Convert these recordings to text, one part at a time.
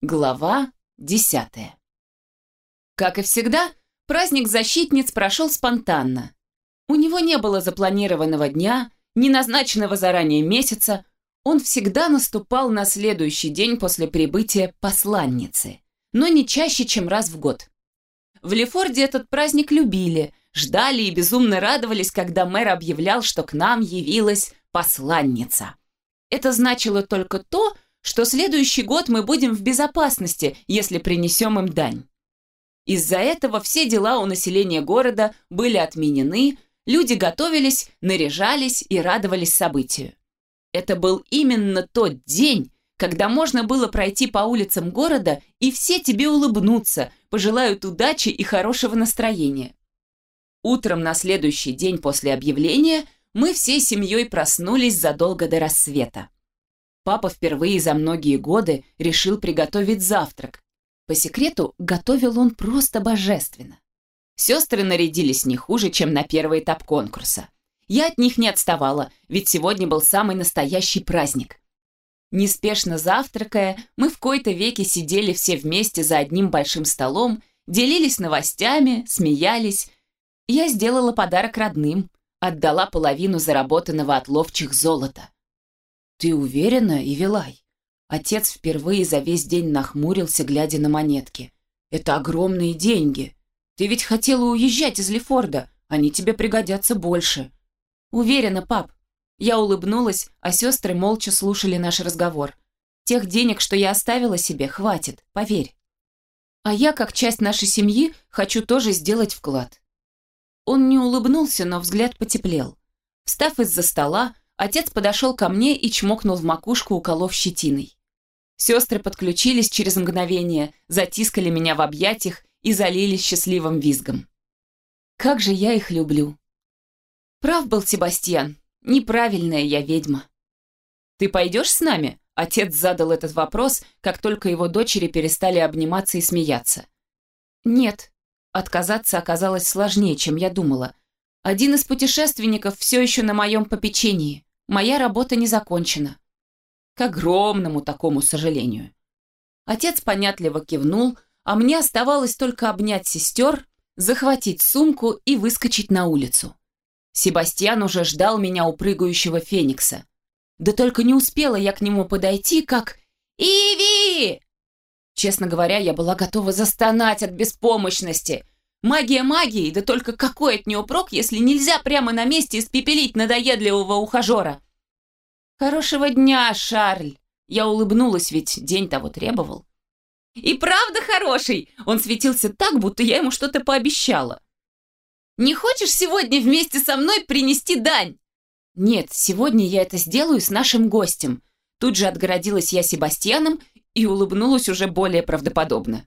Глава десятая. Как и всегда, праздник защитниц прошел спонтанно. У него не было запланированного дня, ни назначенного заранее месяца, он всегда наступал на следующий день после прибытия посланницы, но не чаще, чем раз в год. В Лефорде этот праздник любили, ждали и безумно радовались, когда мэр объявлял, что к нам явилась посланница. Это значило только то, что следующий год мы будем в безопасности, если принесем им дань. Из-за этого все дела у населения города были отменены, люди готовились, наряжались и радовались событию. Это был именно тот день, когда можно было пройти по улицам города, и все тебе улыбнутся, пожелают удачи и хорошего настроения. Утром на следующий день после объявления мы всей семьей проснулись задолго до рассвета. Папа впервые за многие годы решил приготовить завтрак. По секрету, готовил он просто божественно. Сестры нарядились не хуже, чем на первый этап конкурса. Я от них не отставала, ведь сегодня был самый настоящий праздник. Неспешно завтракая, мы в кои-то веки сидели все вместе за одним большим столом, делились новостями, смеялись. Я сделала подарок родным, отдала половину заработанного от ловчих золота. «Ты уверена, Ивилай?» Отец впервые за весь день нахмурился, глядя на монетки. «Это огромные деньги. Ты ведь хотела уезжать из Лефорда. Они тебе пригодятся больше». «Уверена, пап». Я улыбнулась, а сестры молча слушали наш разговор. «Тех денег, что я оставила себе, хватит, поверь. А я, как часть нашей семьи, хочу тоже сделать вклад». Он не улыбнулся, но взгляд потеплел. Встав из-за стола, отец подошел ко мне и чмокнул в макушку, уколов щетиной. Сестры подключились через мгновение, затискали меня в объятиях и залились счастливым визгом. Как же я их люблю. Прав был Себастьян. Неправильная я ведьма. «Ты пойдешь с нами?» Отец задал этот вопрос, как только его дочери перестали обниматься и смеяться. «Нет». Отказаться оказалось сложнее, чем я думала. Один из путешественников все еще на моем попечении. Моя работа не закончена. К огромному такому сожалению. Отец понятливо кивнул, а мне оставалось только обнять сестер, захватить сумку и выскочить на улицу. Себастьян уже ждал меня у прыгающего феникса. Да только не успела я к нему подойти, как... «Иви!» Честно говоря, я была готова застонать от беспомощности. Магия магии, да только какой от нее прок, если нельзя прямо на месте испепелить надоедливого ухажера? «Хорошего дня, Шарль!» Я улыбнулась, ведь день того требовал. «И правда хороший!» Он светился так, будто я ему что-то пообещала. Не хочешь сегодня вместе со мной принести дань?» «Нет, сегодня я это сделаю с нашим гостем». Тут же отгородилась я Себастьяном и улыбнулась уже более правдоподобно.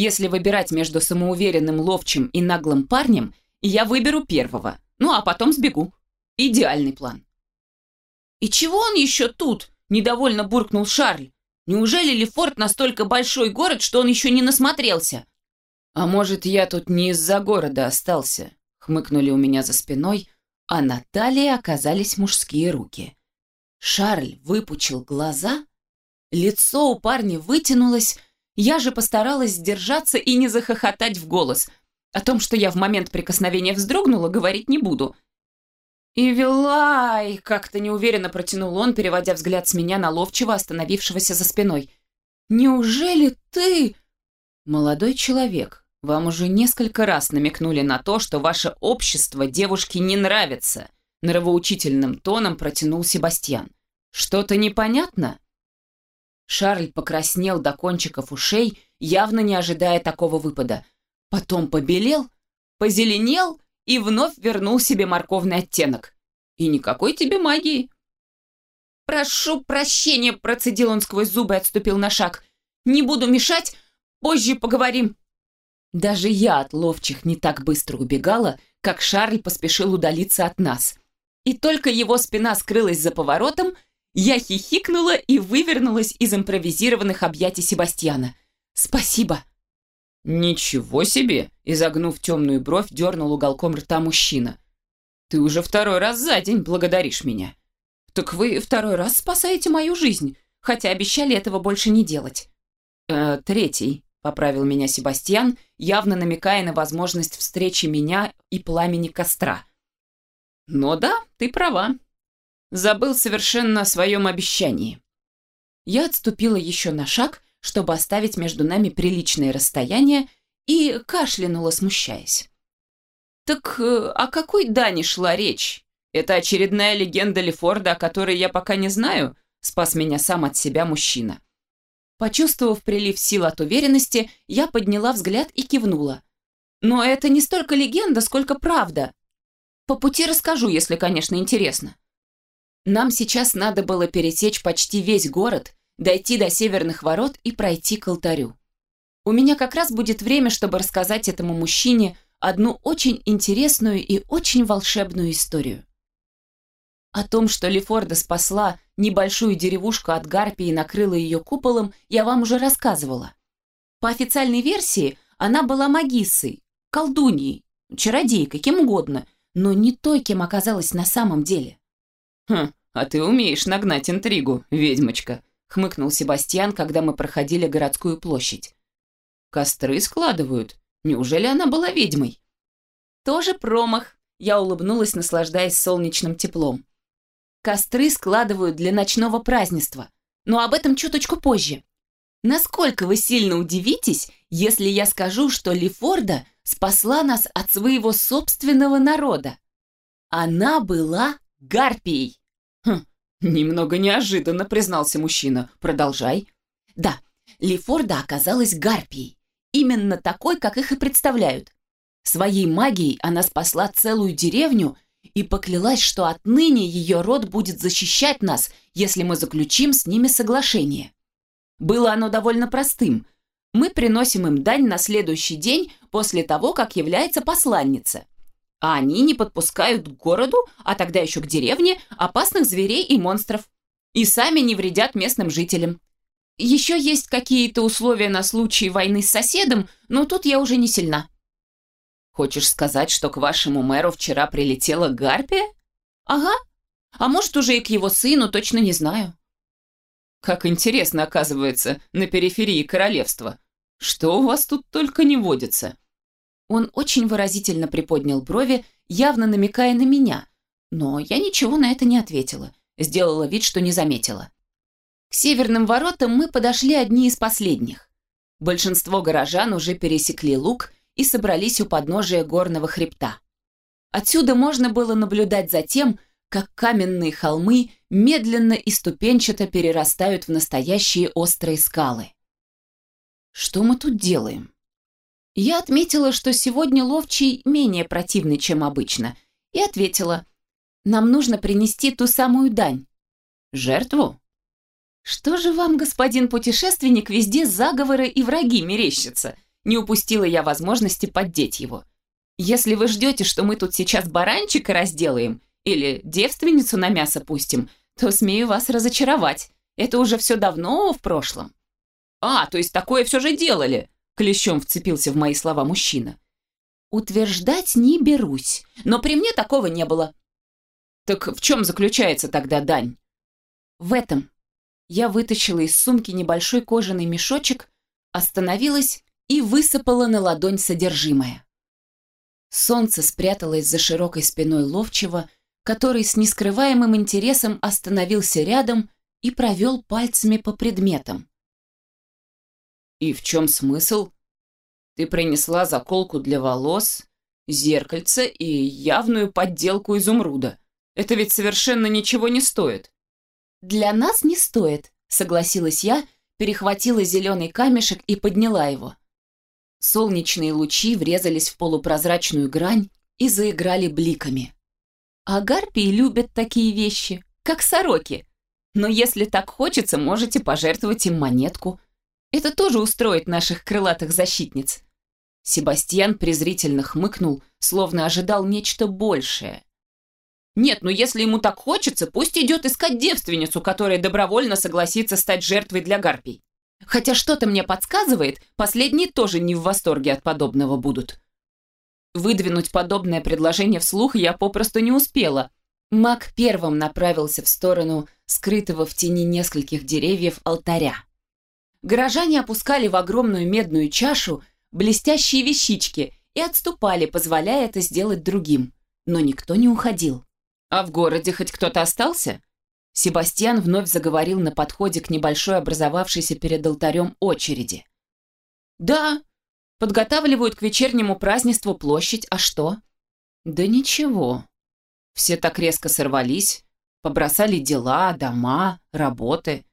Если выбирать между самоуверенным ловчим и наглым парнем, я выберу первого, ну а потом сбегу. Идеальный план. «И чего он еще тут?» – недовольно буркнул Шарль. «Неужели Лефорт настолько большой город, что он еще не насмотрелся?» «А может, я тут не из-за города остался?» хмыкнули у меня за спиной, а на талии оказались мужские руки. Шарль выпучил глаза, лицо у парня вытянулось, я же постаралась сдержаться и не захохотать в голос. О том, что я в момент прикосновения вздрогнула, говорить не буду. «Ивилай!» — как-то неуверенно протянул он, переводя взгляд с меня на ловчего, остановившегося за спиной. «Неужели ты...» «Молодой человек, вам уже несколько раз намекнули на то, что ваше общество девушке не нравится. Нравоучительным тоном протянул Себастьян. Что-то непонятно? Шарль покраснел до кончиков ушей, явно не ожидая такого выпада. Потом побелел, позеленел и вновь вернул себе морковный оттенок. И никакой тебе магии. «Прошу прощения», — процедил он сквозь зубы и отступил на шаг. «Не буду мешать, позже поговорим». Даже я от ловчих не так быстро убегала, как Шарль поспешил удалиться от нас. И только его спина скрылась за поворотом, я хихикнула и вывернулась из импровизированных объятий Себастьяна. «Спасибо!» «Ничего себе!» – изогнув темную бровь, дернул уголком рта мужчина. «Ты уже второй раз за день благодаришь меня». «Так вы второй раз спасаете мою жизнь, хотя обещали этого больше не делать». «Э, «Третий», — поправил меня Себастьян, явно намекая на возможность встречи меня и пламени костра. «Но да, ты права. Забыл совершенно о своем обещании». Я отступила еще на шаг, чтобы оставить между нами приличное расстояние, и кашлянула, смущаясь. «Так э, о какой Дане шла речь? Это очередная легенда Лефорда, о которой я пока не знаю?» Спас меня сам от себя мужчина. Почувствовав прилив сил от уверенности, я подняла взгляд и кивнула. «Но это не столько легенда, сколько правда. По пути расскажу, если, конечно, интересно». Нам сейчас надо было пересечь почти весь город, дойти до северных ворот и пройти к алтарю. У меня как раз будет время, чтобы рассказать этому мужчине одну очень интересную и очень волшебную историю. О том, что Лефорда спасла небольшую деревушку от гарпии и накрыла ее куполом, я вам уже рассказывала. По официальной версии, она была магиссой, колдуньей, чародейкой, кем угодно, но не той, кем оказалась на самом деле. «Хм, а ты умеешь нагнать интригу, ведьмочка», хмыкнул Себастьян, когда мы проходили городскую площадь. «Костры складывают. Неужели она была ведьмой?» «Тоже промах», я улыбнулась, наслаждаясь солнечным теплом. Костры складывают для ночного празднества, но об этом чуточку позже. Насколько вы сильно удивитесь, если я скажу, что Лефорда спасла нас от своего собственного народа? Она была гарпией. Немного неожиданно, признался мужчина. Продолжай. Да, Лефорда оказалась гарпией. Именно такой, как их и представляют. Своей магией она спасла целую деревню и поклялась, что отныне ее род будет защищать нас, если мы заключим с ними соглашение. Было оно довольно простым. Мы приносим им дань на следующий день после того, как является посланница. А они не подпускают к городу, а тогда еще к деревне, опасных зверей и монстров. И сами не вредят местным жителям. Еще есть какие-то условия на случай войны с соседом, но тут я уже не сильна. Хочешь сказать, что к вашему мэру вчера прилетела гарпия? Ага. А может, уже и к его сыну, точно не знаю. Как интересно, оказывается, на периферии королевства. Что у вас тут только не водится? Он очень выразительно приподнял брови, явно намекая на меня, но я ничего на это не ответила, сделала вид, что не заметила. К северным воротам мы подошли одни из последних. Большинство горожан уже пересекли луг и собрались у подножия горного хребта. Отсюда можно было наблюдать за тем, как каменные холмы медленно и ступенчато перерастают в настоящие острые скалы. Что мы тут делаем? Я отметила, что сегодня ловчий менее противный, чем обычно, и ответила, нам нужно принести ту самую дань. Жертву? Что же вам, господин путешественник, везде заговоры и враги мерещатся? Не упустила я возможности поддеть его. Если вы ждете, что мы тут сейчас баранчика разделаем или девственницу на мясо пустим, то смею вас разочаровать. Это уже все давно в прошлом. А, то есть такое все же делали? Клещом вцепился в мои слова мужчина. Утверждать не берусь, но при мне такого не было. Так в чем заключается тогда дань? В этом. Я вытащила из сумки небольшой кожаный мешочек, остановилась и высыпала на ладонь содержимое. Солнце спряталось за широкой спиной ловчего, который с нескрываемым интересом остановился рядом и провел пальцами по предметам. «И в чем смысл? Ты принесла заколку для волос, зеркальце и явную подделку изумруда. Это ведь совершенно ничего не стоит». «Для нас не стоит», — согласилась я, перехватила зеленый камешек и подняла его. Солнечные лучи врезались в полупрозрачную грань и заиграли бликами. А гарпии любят такие вещи, как сороки. Но если так хочется, можете пожертвовать им монетку. Это тоже устроит наших крылатых защитниц. Себастьян презрительно хмыкнул, словно ожидал нечто большее. Нет, ну если ему так хочется, пусть идет искать девственницу, которая добровольно согласится стать жертвой для гарпий. Хотя что-то мне подсказывает, последние тоже не в восторге от подобного будут. Выдвинуть подобное предложение вслух я попросту не успела. Маг первым направился в сторону скрытого в тени нескольких деревьев алтаря. Горожане опускали в огромную медную чашу блестящие вещички и отступали, позволяя это сделать другим. Но никто не уходил. «А в городе хоть кто-то остался?» Себастьян вновь заговорил на подходе к небольшой образовавшейся перед алтарем очереди. «Да, подготавливают к вечернему празднеству площадь, а что?» «Да ничего. Все так резко сорвались, побросали дела, дома, работы.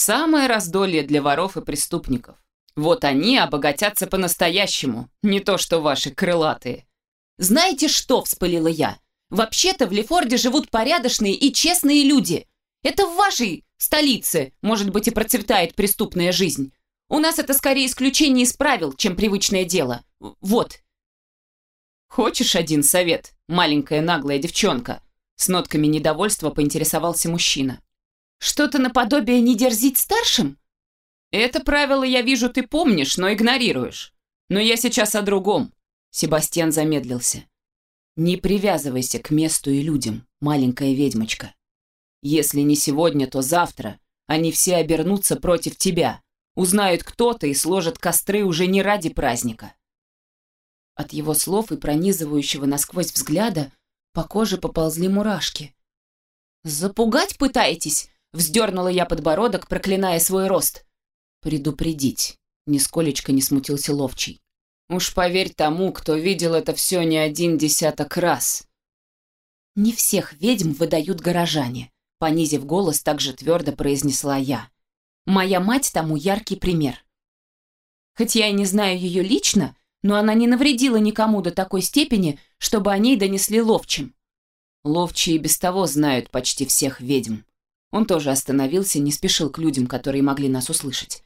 Самое раздолье для воров и преступников. Вот они обогатятся по-настоящему, не то что ваши крылатые». «Знаете что?» – вспылила я. «Вообще-то в Лефорде живут порядочные и честные люди. Это в вашей столице, может быть, и процветает преступная жизнь. У нас это скорее исключение из правил, чем привычное дело. Вот. Хочешь один совет, маленькая наглая девчонка? С нотками недовольства поинтересовался мужчина. Что-то наподобие не дерзить старшим? Это правило, я вижу, ты помнишь, но игнорируешь. Но я сейчас о другом. Себастьян замедлился. Не привязывайся к месту и людям, маленькая ведьмочка. Если не сегодня, то завтра они все обернутся против тебя, узнают кто то и сложат костры уже не ради праздника. От его слов и пронизывающего насквозь взгляда по коже поползли мурашки. «Запугать пытаетесь?» — вздернула я подбородок, проклиная свой рост. «Предупредить», — нисколечко не смутился ловчий. «Уж поверь тому, кто видел это все не один десяток раз». «Не всех ведьм выдают горожане», Понизив голос, также твердо произнесла я. Моя мать тому яркий пример. Хоть я и не знаю ее лично, но она не навредила никому до такой степени, чтобы о ней донесли ловчим. Ловчие без того знают почти всех ведьм. Он тоже остановился, не спешил к людям, которые могли нас услышать.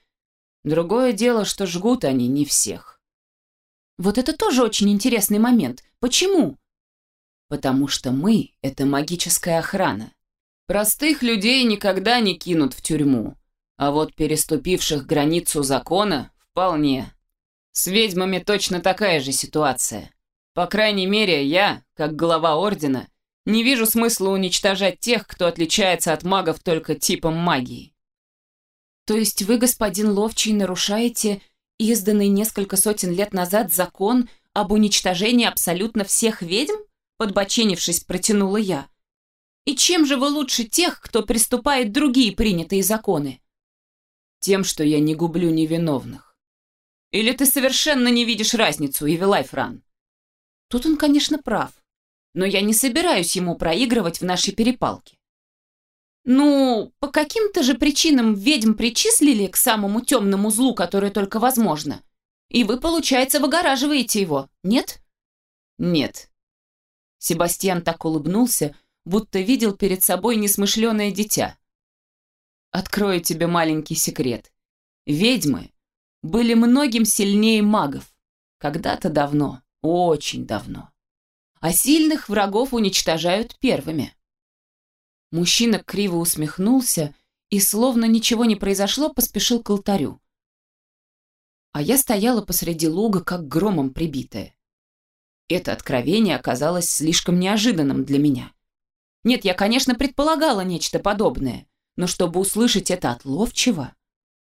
Другое дело, что жгут они не всех. Вот это тоже очень интересный момент. Почему? Потому что мы — это магическая охрана. Простых людей никогда не кинут в тюрьму, а вот переступивших границу закона вполне. С ведьмами точно такая же ситуация. По крайней мере, я, как глава Ордена, не вижу смысла уничтожать тех, кто отличается от магов только типом магии. То есть вы, господин Ловчий, нарушаете изданный несколько сотен лет назад закон об уничтожении абсолютно всех ведьм? Подбоченившись, протянула я. И чем же вы лучше тех, кто приступает другие принятые законы? Тем, что я не гублю невиновных. Или ты совершенно не видишь разницу, Ивилай Фран? Тут он, конечно, прав. Но я не собираюсь ему проигрывать в нашей перепалке. Ну, по каким-то же причинам ведьм причислили к самому темному злу, которое только возможно. И вы, получается, выгораживаете его, нет? Нет. Себастьян так улыбнулся, будто видел перед собой несмышленое дитя. Открою тебе маленький секрет. Ведьмы были многим сильнее магов. Когда-то давно, очень давно. А сильных врагов уничтожают первыми. Мужчина криво усмехнулся и, словно ничего не произошло, поспешил к алтарю. А я стояла посреди луга, как громом прибитая. Это откровение оказалось слишком неожиданным для меня. Нет, я, конечно, предполагала нечто подобное, но чтобы услышать это от ловчего,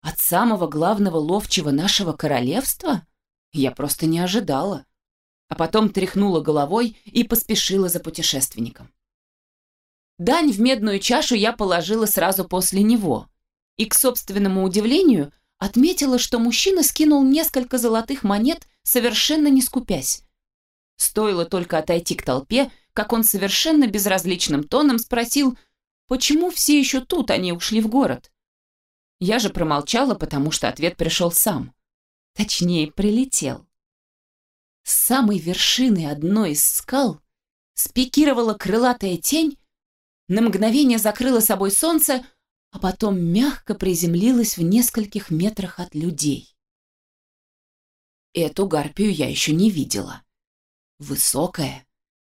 от самого главного ловчего нашего королевства, я просто не ожидала. А потом тряхнула головой и поспешила за путешественником. Дань в медную чашу я положила сразу после него. И, к собственному удивлению, отметила, что мужчина скинул несколько золотых монет, совершенно не скупясь. Стоило только отойти к толпе, как он совершенно безразличным тоном спросил, почему все еще тут, они ушли в город. Я же промолчала, потому что ответ пришел сам. Точнее, прилетел. С самой вершины одной из скал спикировала крылатая тень, на мгновение закрыла собой солнце, а потом мягко приземлилась в нескольких метрах от людей. Эту гарпию я еще не видела. Высокая,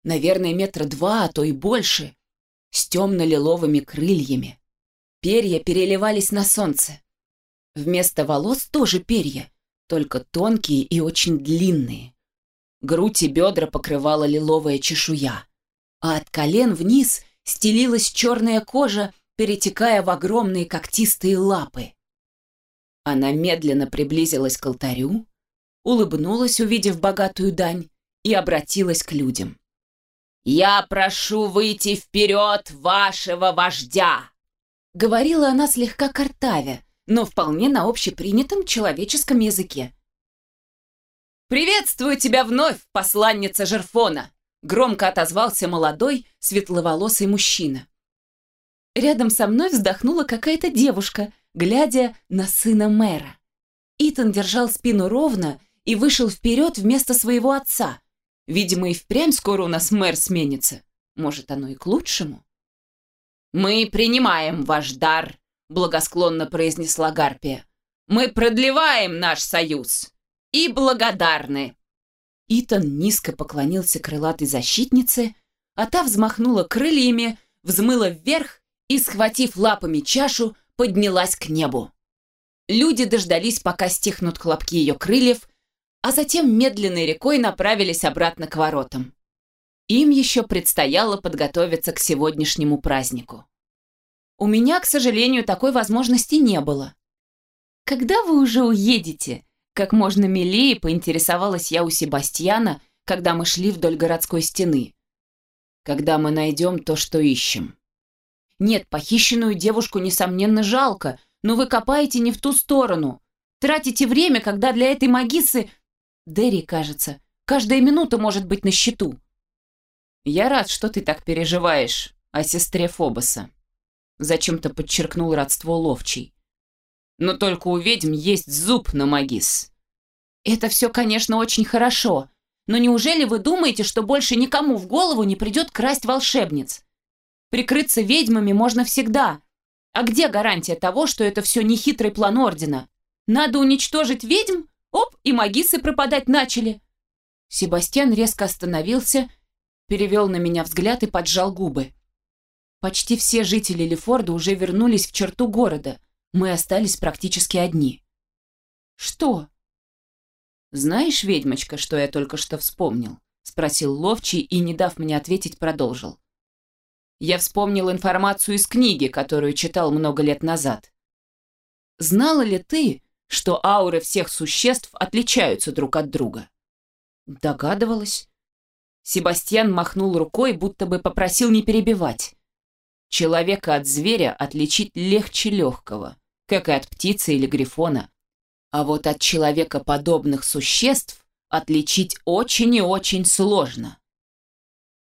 наверное, метра два, а то и больше, с темно-лиловыми крыльями. Перья переливались на солнце. Вместо волос тоже перья, только тонкие и очень длинные. Грудь и бедра покрывала лиловая чешуя, а от колен вниз стелилась черная кожа, перетекая в огромные когтистые лапы. Она медленно приблизилась к алтарю, улыбнулась, увидев богатую дань, и обратилась к людям. «Я прошу выйти вперед вашего вождя!» Говорила она слегка картавя, но вполне на общепринятом человеческом языке. «Приветствую тебя вновь, посланница Жерфона!» Громко отозвался молодой, светловолосый мужчина. Рядом со мной вздохнула какая-то девушка, глядя на сына мэра. Итан держал спину ровно и вышел вперед вместо своего отца. Видимо, и впрямь скоро у нас мэр сменится. Может, оно и к лучшему. «Мы принимаем ваш дар», — благосклонно произнесла Гарпия. «Мы продлеваем наш союз и благодарны». Итан низко поклонился крылатой защитнице, а та взмахнула крыльями, взмыла вверх и, схватив лапами чашу, поднялась к небу. Люди дождались, пока стихнут хлопки ее крыльев, а затем медленной рекой направились обратно к воротам. Им еще предстояло подготовиться к сегодняшнему празднику. У меня, к сожалению, такой возможности не было. «Когда вы уже уедете?» Как можно милее поинтересовалась я у Себастьяна, когда мы шли вдоль городской стены. Когда мы найдем то, что ищем. Нет, похищенную девушку, несомненно, жалко, но вы копаете не в ту сторону. Тратите время, когда для этой магисы... Дерри, кажется, каждая минута может быть на счету. Я рад, что ты так переживаешь о сестре Фобоса. Зачем-то подчеркнул родство Ловчий но только у ведьм есть зуб на магис. Это все, конечно, очень хорошо, но неужели вы думаете, что больше никому в голову не придет красть волшебниц? Прикрыться ведьмами можно всегда. А где гарантия того, что это все не хитрый план Ордена? Надо уничтожить ведьм? Оп, и магисы пропадать начали. Себастьян резко остановился, перевел на меня взгляд и поджал губы. Почти все жители Лефорда уже вернулись в черту города – мы остались практически одни. «Что?» «Знаешь, ведьмочка, что я только что вспомнил?» — спросил Ловчий и, не дав мне ответить, продолжил. «Я вспомнил информацию из книги, которую читал много лет назад. Знала ли ты, что ауры всех существ отличаются друг от друга?» «Догадывалась». Себастьян махнул рукой, будто бы попросил не перебивать. Человека от зверя отличить легче легкого как и от птицы или грифона. А вот от человекоподобных существ отличить очень и очень сложно.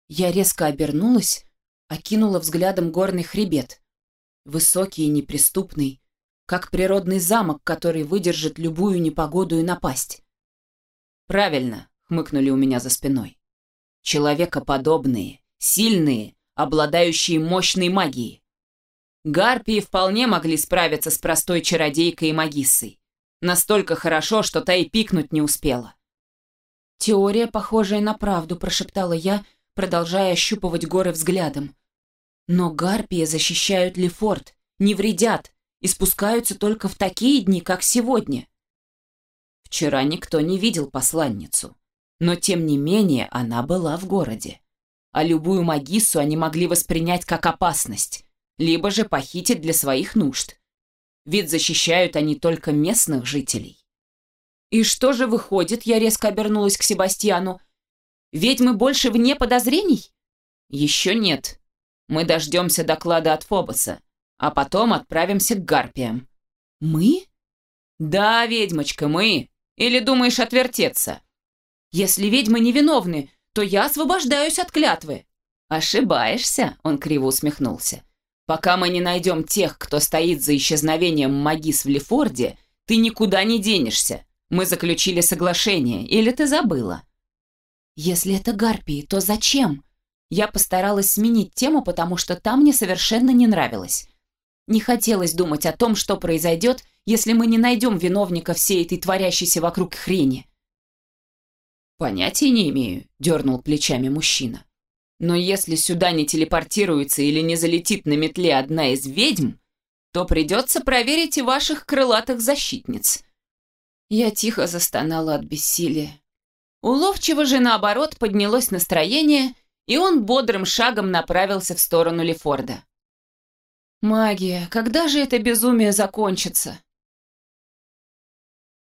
Я резко обернулась, окинула взглядом горный хребет. Высокий и неприступный, как природный замок, который выдержит любую непогоду и напасть. «Правильно», — хмыкнули у меня за спиной. «Человекоподобные, сильные, обладающие мощной магией. Гарпии вполне могли справиться с простой чародейкой и магиссой. Настолько хорошо, что та и пикнуть не успела. «Теория, похожая на правду», – прошептала я, продолжая ощупывать горы взглядом. «Но гарпии защищают Лефорт, не вредят и спускаются только в такие дни, как сегодня». Вчера никто не видел посланницу, но тем не менее она была в городе. А любую магиссу они могли воспринять как опасность либо же похитить для своих нужд. Ведь защищают они только местных жителей. И что же выходит, я резко обернулась к Себастьяну. Ведь мы больше вне подозрений? Еще нет. Мы дождемся доклада от Фобоса, а потом отправимся к Гарпиям. Мы? Да, ведьмочка, мы. Или думаешь отвертеться? Если ведьмы невиновны, то я освобождаюсь от клятвы. Ошибаешься, он криво усмехнулся. Пока мы не найдем тех, кто стоит за исчезновением Магис в Лефорде, ты никуда не денешься. Мы заключили соглашение, или ты забыла?» «Если это гарпии, то зачем?» Я постаралась сменить тему, потому что там мне совершенно не нравилось. Не хотелось думать о том, что произойдет, если мы не найдем виновника всей этой творящейся вокруг хрени. «Понятия не имею», — дернул плечами мужчина. Но если сюда не телепортируется или не залетит на метле одна из ведьм, то придется проверить и ваших крылатых защитниц. Я тихо застонала от бессилия. У Ловчего же, наоборот, поднялось настроение, и он бодрым шагом направился в сторону Лефорда. «Магия, когда же это безумие закончится?»